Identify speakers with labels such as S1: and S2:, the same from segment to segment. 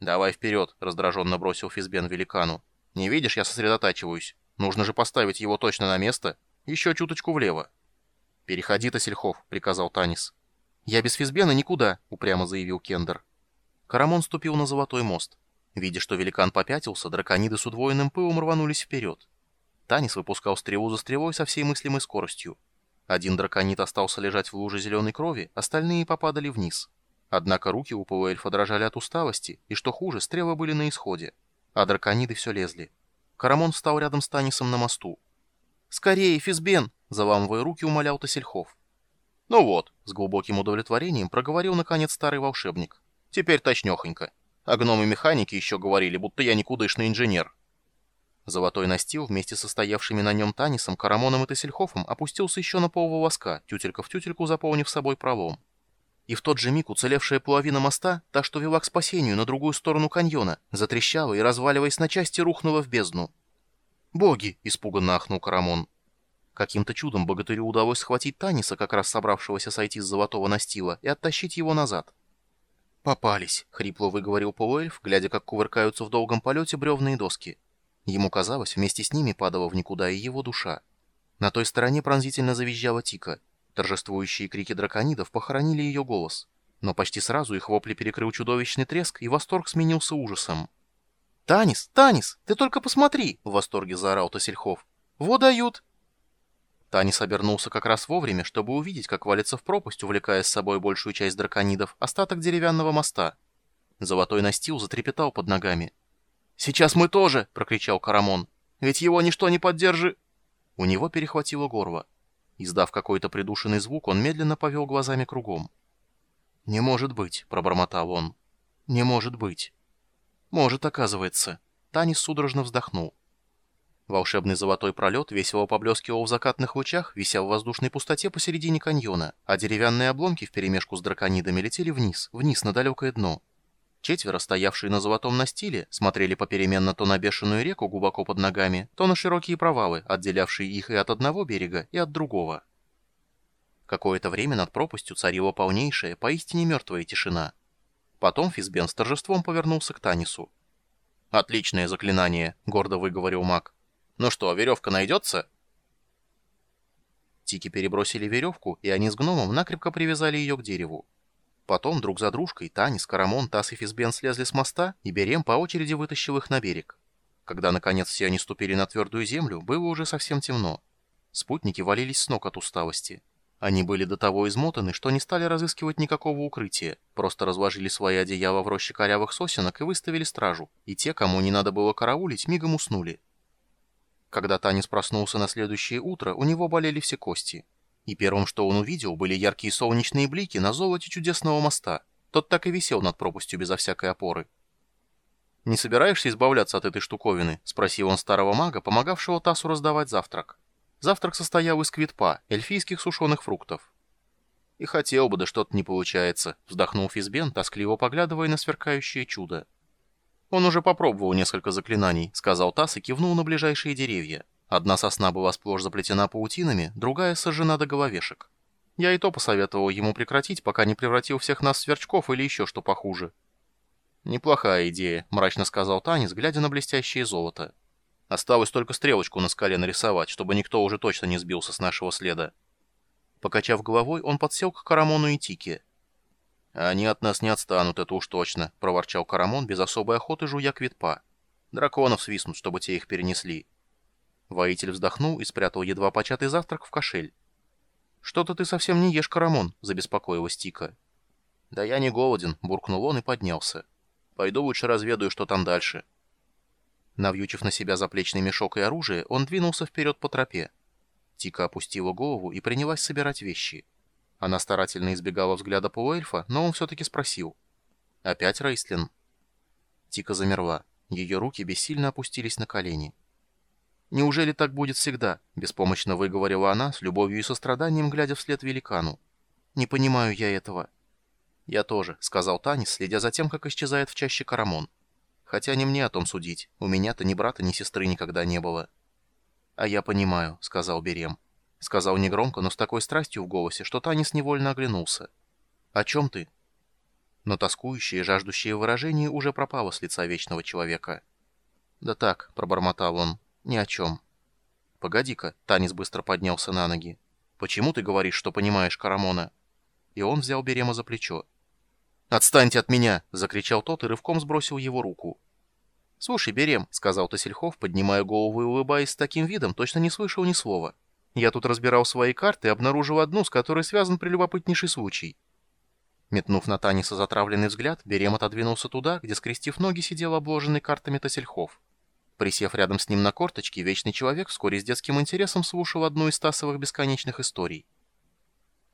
S1: «Давай вперед!» — раздраженно бросил Физбен великану. «Не видишь, я сосредотачиваюсь. Нужно же поставить его точно на место. Еще чуточку влево». «Переходи, Тасельхов», — приказал Танис. «Я без Физбена никуда», — упрямо заявил Кендер. Карамон ступил на золотой мост. Видя, что великан попятился, дракониды с удвоенным пылом рванулись вперед. Танис выпускал стрелу за стрелой со всей мыслимой скоростью. Один драконит остался лежать в луже зеленой крови, остальные попадали вниз. Однако руки у полуэльфа дрожали от усталости, и что хуже, стрелы были на исходе. А дракониды все лезли. Карамон встал рядом с Танисом на мосту. «Скорее, Физбен!» — заламывая руки, умолял Тасельхов. «Ну вот», — с глубоким удовлетворением проговорил наконец старый волшебник. «Теперь точнёхонько. А гномы-механики еще говорили, будто я никудышный инженер». Золотой настил вместе со стоявшими на нем Танисом, Карамоном и Тасельхофом опустился еще на пол волоска, тютелька в тютельку заполнив собой пролом. И в тот же миг уцелевшая половина моста, та, что вела к спасению на другую сторону каньона, затрещала и, разваливаясь на части, рухнула в бездну. «Боги!» — испуганно ахнул Карамон. Каким-то чудом богатырю удалось схватить Таниса, как раз собравшегося сойти с золотого настила, и оттащить его назад. «Попались!» — хрипло выговорил полуэльф, глядя, как кувыркаются в долгом полете бревные доски. Ему казалось, вместе с ними падала в никуда и его душа. На той стороне пронзительно завизжала Тика. Торжествующие крики драконидов похоронили ее голос. Но почти сразу их вопли перекрыл чудовищный треск, и восторг сменился ужасом. «Танис! Танис! Ты только посмотри!» — в восторге заорал Тасельхов. «Во дают!» Танис обернулся как раз вовремя, чтобы увидеть, как валится в пропасть, увлекая с собой большую часть драконидов, остаток деревянного моста. Золотой настил затрепетал под ногами. «Сейчас мы тоже!» — прокричал Карамон. «Ведь его ничто не поддержи...» У него перехватило горло. Издав какой-то придушенный звук, он медленно повел глазами кругом. «Не может быть», — пробормотал он. «Не может быть». «Может, оказывается». Танис судорожно вздохнул. Волшебный золотой пролет весело поблескивал в закатных лучах, вися в воздушной пустоте посередине каньона, а деревянные обломки вперемешку с драконидами летели вниз, вниз на далекое дно. Четверо, стоявшие на золотом настиле, смотрели попеременно то на бешеную реку глубоко под ногами, то на широкие провалы, отделявшие их и от одного берега, и от другого. Какое-то время над пропастью царила полнейшая, поистине мертвая тишина. Потом Физбен с торжеством повернулся к Танису. «Отличное заклинание», — гордо выговорил маг. «Ну что, веревка найдется?» Тики перебросили веревку, и они с гномом накрепко привязали ее к дереву. Потом друг за дружкой Танис, Карамон, Тас и Физбен слезли с моста, и Берем по очереди вытащил их на берег. Когда, наконец, все они ступили на твердую землю, было уже совсем темно. Спутники валились с ног от усталости. Они были до того измотаны, что не стали разыскивать никакого укрытия, просто разложили свои одеяла в роще корявых сосенок и выставили стражу, и те, кому не надо было караулить, мигом уснули. Когда Танис проснулся на следующее утро, у него болели все кости. И первым, что он увидел, были яркие солнечные блики на золоте чудесного моста. Тот так и висел над пропастью безо всякой опоры. «Не собираешься избавляться от этой штуковины?» — спросил он старого мага, помогавшего Тасу раздавать завтрак. Завтрак состоял из квитпа, эльфийских сушеных фруктов. «И хотел бы, да что-то не получается», — вздохнул Физбен, тоскливо поглядывая на сверкающее чудо. «Он уже попробовал несколько заклинаний», — сказал Тас и кивнул на ближайшие деревья. Одна сосна была сплошь заплетена паутинами, другая сожжена до головешек. Я и то посоветовал ему прекратить, пока не превратил всех нас в сверчков или еще что похуже. «Неплохая идея», — мрачно сказал Танис, глядя на блестящее золото. «Осталось только стрелочку на скале нарисовать, чтобы никто уже точно не сбился с нашего следа». Покачав головой, он подсел к Карамону и Тике. «Они от нас не отстанут, это уж точно», — проворчал Карамон без особой охоты жуя квитпа. «Драконов свистнут, чтобы те их перенесли». Воитель вздохнул и спрятал едва початый завтрак в кошель. «Что-то ты совсем не ешь, Карамон», — забеспокоилась Тика. «Да я не голоден», — буркнул он и поднялся. «Пойду лучше разведаю, что там дальше». Навьючив на себя заплечный мешок и оружие, он двинулся вперед по тропе. Тика опустила голову и принялась собирать вещи. Она старательно избегала взгляда полуэльфа, но он все-таки спросил. «Опять Рейстлин?» Тика замерла. Ее руки бессильно опустились на колени. «Неужели так будет всегда?» — беспомощно выговорила она, с любовью и состраданием, глядя вслед великану. «Не понимаю я этого». «Я тоже», — сказал Танис, следя за тем, как исчезает в чаще Карамон. «Хотя не мне о том судить. У меня-то ни брата, ни сестры никогда не было». «А я понимаю», — сказал Берем. Сказал негромко, но с такой страстью в голосе, что Танис невольно оглянулся. «О чем ты?» но тоскующее жаждущее выражение уже пропало с лица вечного человека. «Да так», — пробормотал он, — «ни о чем». «Погоди-ка», — Танис быстро поднялся на ноги. «Почему ты говоришь, что понимаешь Карамона?» И он взял Берема за плечо. «Отстаньте от меня!» — закричал тот и рывком сбросил его руку. «Слушай, Берем», — сказал Тосельхов, поднимая голову и улыбаясь с таким видом, точно не слышал ни слова. «Я тут разбирал свои карты и обнаружил одну, с которой связан прелюбопытнейший случай». Метнув на Таниса затравленный взгляд, Берем отодвинулся туда, где, скрестив ноги, сидел обложенный картами Тосельхов. Присев рядом с ним на корточки, Вечный Человек вскоре с детским интересом слушал одну из Тасовых бесконечных историй.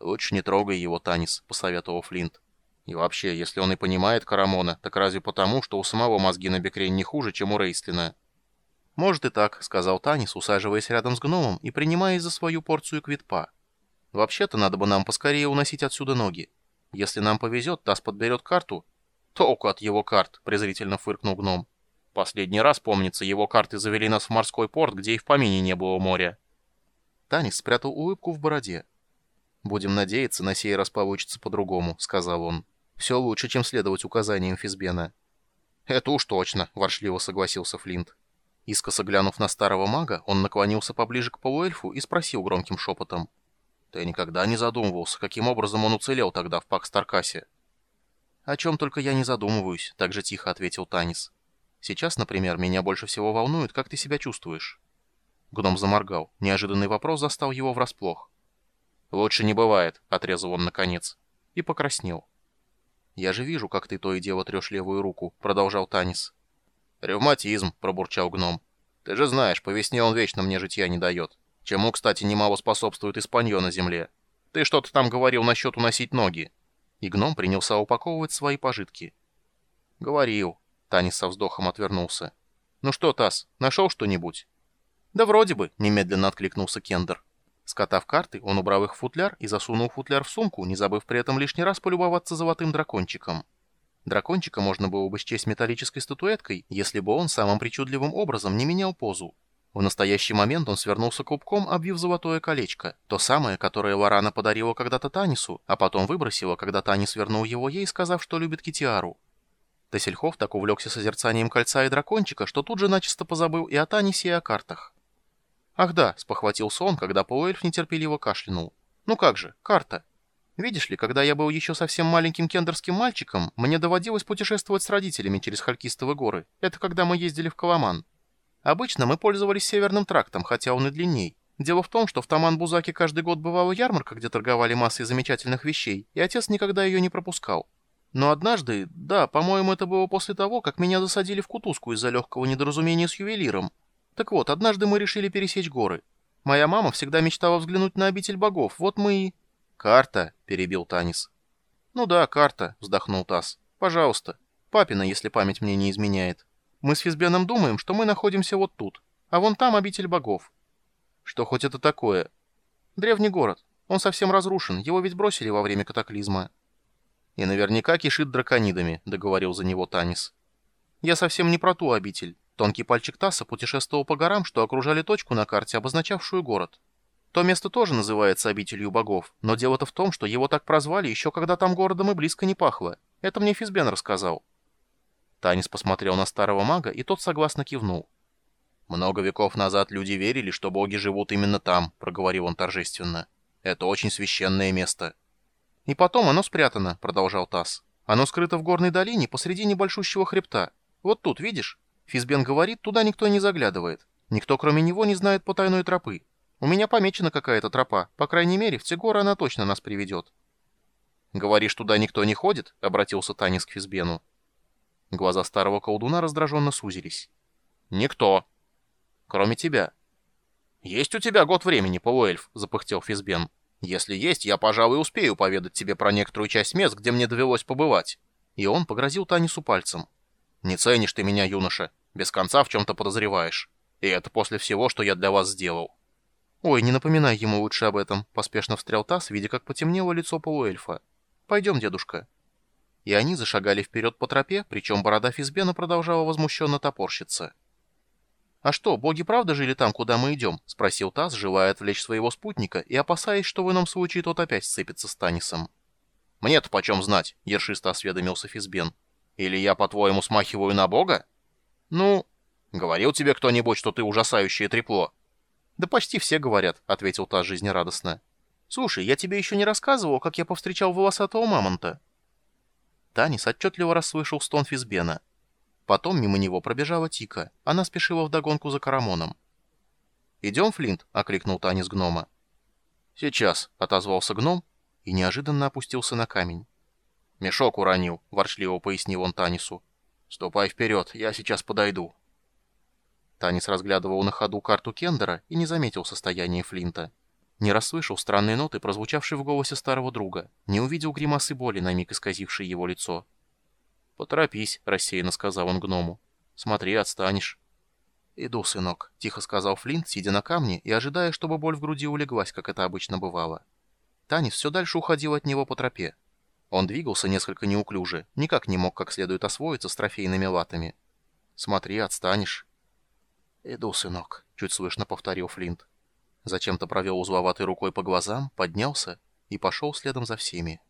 S1: «Лучше не трогай его, Танис», — посоветовал Флинт. «И вообще, если он и понимает Карамона, так разве потому, что у самого мозги на Бекрень не хуже, чем у Рейстлина?» «Может и так», — сказал Танис, усаживаясь рядом с гномом и принимаясь за свою порцию квитпа. «Вообще-то надо бы нам поскорее уносить отсюда ноги. Если нам повезет, Тас подберет карту». «Толку от его карт», — презрительно фыркнул гном. «Последний раз, помнится, его карты завели нас в морской порт, где и в помине не было моря». Танис спрятал улыбку в бороде. «Будем надеяться, на сей раз получится по-другому», — сказал он. «Все лучше, чем следовать указаниям Физбена». «Это уж точно», — воршливо согласился Флинт. Искоса глянув на старого мага, он наклонился поближе к полуэльфу и спросил громким шепотом. «Ты никогда не задумывался, каким образом он уцелел тогда в Пакстаркасе?» «О чем только я не задумываюсь», — так же тихо ответил Танис. «Сейчас, например, меня больше всего волнует, как ты себя чувствуешь». Гном заморгал. Неожиданный вопрос застал его врасплох. «Лучше не бывает», — отрезал он наконец. И покраснел. «Я же вижу, как ты то и дело трешь левую руку», — продолжал Танис. «Ревматизм», — пробурчал гном. «Ты же знаешь, по весне он вечно мне житья не дает. Чему, кстати, немало способствует испанье на земле. Ты что-то там говорил насчет уносить ноги». И гном принялся упаковывать свои пожитки. «Говорил». Танис со вздохом отвернулся. «Ну что, Тасс, нашел что-нибудь?» «Да вроде бы», — немедленно откликнулся Кендер. Скотав карты, он убрал их в футляр и засунул футляр в сумку, не забыв при этом лишний раз полюбоваться золотым дракончиком. Дракончика можно было бы счесть металлической статуэткой, если бы он самым причудливым образом не менял позу. В настоящий момент он свернулся клубком, обвив золотое колечко, то самое, которое Лорана подарила когда-то Танису, а потом выбросила, когда Танис вернул его ей, сказав, что любит Китиару. Тессельхов так увлекся созерцанием кольца и дракончика, что тут же начисто позабыл и о Танисе, и о картах. «Ах да», — спохватился он, когда полуэльф нетерпеливо кашлянул. «Ну как же, карта. Видишь ли, когда я был еще совсем маленьким кендерским мальчиком, мне доводилось путешествовать с родителями через Халькистовы горы. Это когда мы ездили в Каламан. Обычно мы пользовались Северным трактом, хотя он и длинней. Дело в том, что в Таман-Бузаке каждый год бывала ярмарка, где торговали массой замечательных вещей, и отец никогда ее не пропускал. Но однажды, да, по-моему, это было после того, как меня засадили в кутузку из-за легкого недоразумения с ювелиром, так вот, однажды мы решили пересечь горы. Моя мама всегда мечтала взглянуть на обитель богов. Вот мы и... «Карта», — перебил Танис. «Ну да, карта», — вздохнул Тасс. «Пожалуйста. Папина, если память мне не изменяет. Мы с Физбеном думаем, что мы находимся вот тут, а вон там обитель богов». «Что хоть это такое?» «Древний город. Он совсем разрушен, его ведь бросили во время катаклизма». «И наверняка кишит драконидами», — договорил за него Танис. «Я совсем не про ту обитель. Тонкий пальчик Тасса путешествовал по горам, что окружали точку на карте, обозначавшую город. То место тоже называется обителью богов, но дело-то в том, что его так прозвали еще когда там городом и близко не пахло. Это мне Физбен рассказал. Танис посмотрел на старого мага, и тот согласно кивнул. «Много веков назад люди верили, что боги живут именно там», — проговорил он торжественно. «Это очень священное место». «И потом оно спрятано», — продолжал Тасс. «Оно скрыто в горной долине посреди небольшущего хребта. Вот тут, видишь? Физбен говорит, туда никто не заглядывает. Никто, кроме него, не знает потайной тропы. У меня помечена какая-то тропа. По крайней мере, в те горы она точно нас приведет. «Говоришь, туда никто не ходит?» — обратился Танис к Физбену. Глаза старого колдуна раздраженно сузились. «Никто. Кроме тебя». «Есть у тебя год времени, полуэльф», — запыхтел Физбен. «Если есть, я, пожалуй, успею поведать тебе про некоторую часть мест, где мне довелось побывать». И он погрозил Танису пальцем. Не ценишь ты меня, юноша. Без конца в чем-то подозреваешь. И это после всего, что я для вас сделал». «Ой, не напоминай ему лучше об этом», — поспешно встрял Тасс, видя, как потемнело лицо полуэльфа. «Пойдем, дедушка». И они зашагали вперед по тропе, причем борода Физбена продолжала возмущенно топорщиться. «А что, боги правда жили там, куда мы идем?» — спросил Тасс, желая отвлечь своего спутника и опасаясь, что в ином случае тот опять сцепится с Танисом. «Мне-то почем знать?» — ершисто осведомился Физбен. «Или я, по-твоему, смахиваю на бога?» «Ну...» «Говорил тебе кто-нибудь, что ты ужасающее трепло?»
S2: «Да почти все говорят», — ответил та жизнерадостно. «Слушай, я тебе еще не рассказывал, как я повстречал волосатого мамонта». Танис отчетливо расслышал стон Физбена. Потом мимо него пробежала Тика. Она спешила вдогонку за Карамоном. «Идем, Флинт?» — окликнул Танис гнома.
S1: «Сейчас», — отозвался гном и неожиданно опустился на камень. «Мешок уронил», — ворчливо пояснил он Танису. «Ступай вперед, я сейчас подойду».
S2: Танис разглядывал на ходу карту Кендера и не заметил состояния Флинта. Не расслышал странные ноты, прозвучавшие в голосе старого друга, не увидел гримасы боли, на миг исказившей его лицо.
S1: «Поторопись», — рассеянно сказал он гному. «Смотри, отстанешь».
S2: «Иду, сынок», — тихо сказал Флинт, сидя на камне и ожидая, чтобы боль в груди улеглась, как это обычно бывало. Танис все дальше уходил от него по тропе. Он двигался несколько неуклюже, никак не мог как следует освоиться с трофейными латами. «Смотри, отстанешь». «Иду, сынок», — чуть слышно повторил Флинт. Зачем-то провел узловатой рукой по глазам, поднялся и пошел следом за всеми.